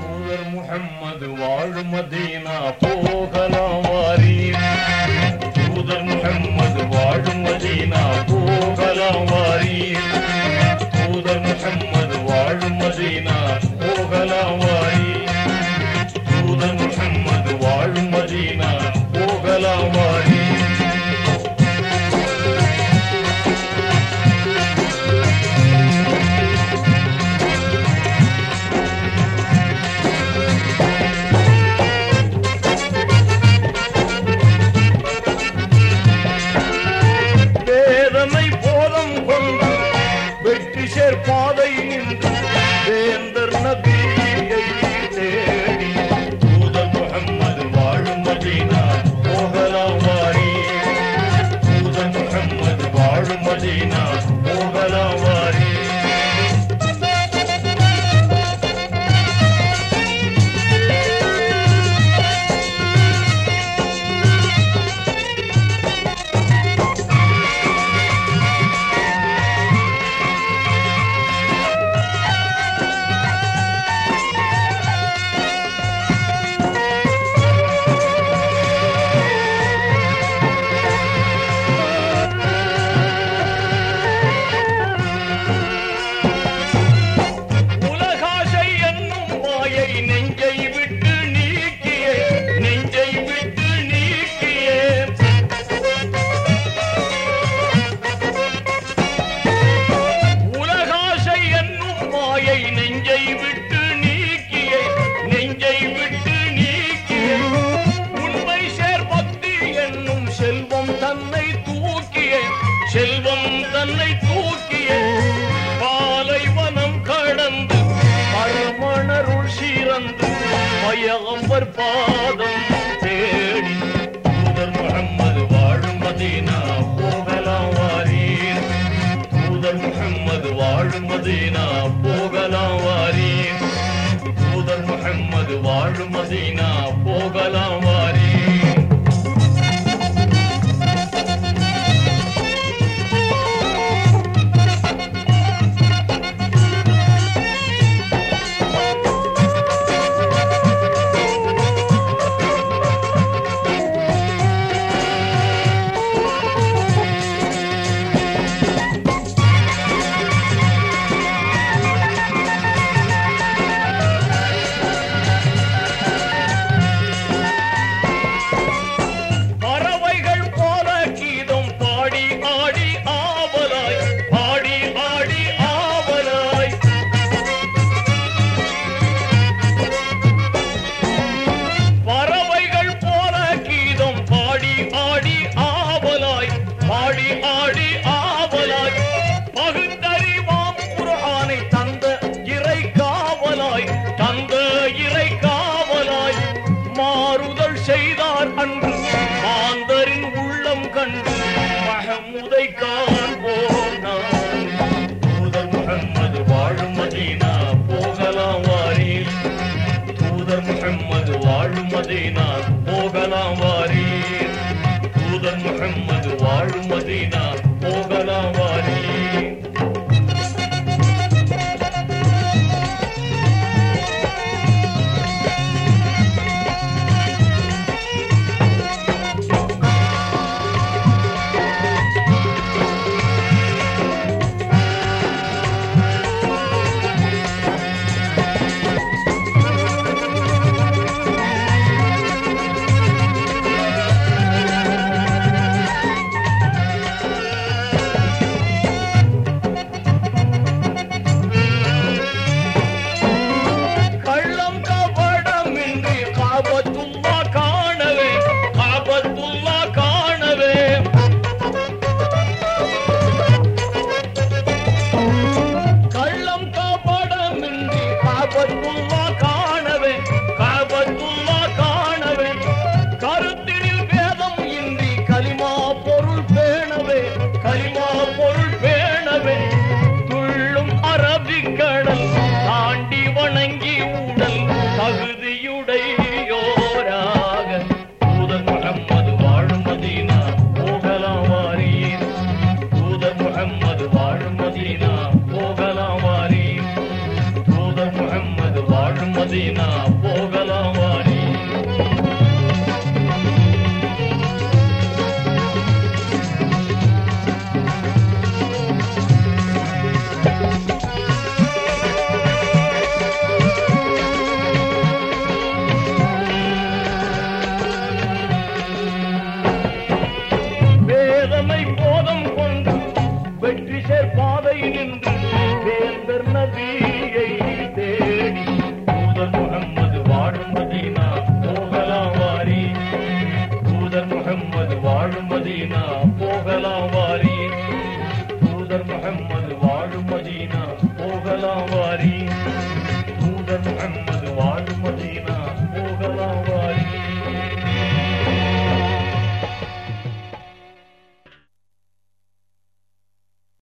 தூதர் முஹம்மது வாழும் மதீனா போகலாம் வாரி. தூதர் முகம்மது வாழும் மதீனா போகலாம் வாரி. தூதர் முகம்மது வாழும் மதீனா போகலாம் வாரி. தூதர் முகம்மது வாழும் மதீனா போகலாம் வாரி. வாழும் மயகம்பர் பாதம் தேடி தூதர் முகம்மது வாழும் மதீனா போகலாம் வாரீர். தூதர் முகம்மது வாழும் மதீனா போகலாம் வாரீர். தூதர் முகம்மது வாழும் மதீனா செய்தார் அன்று. மாந்தரின் உள்ளம் கண்டு மகமுதை காண்போனார் தூதர் முகம்மது வாழும் மதீனா போகலாம் வாரீர். தூதர் முகம்மது வாழும் மதீனா மதினா